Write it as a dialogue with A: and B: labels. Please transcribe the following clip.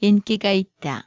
A: 延期がいった。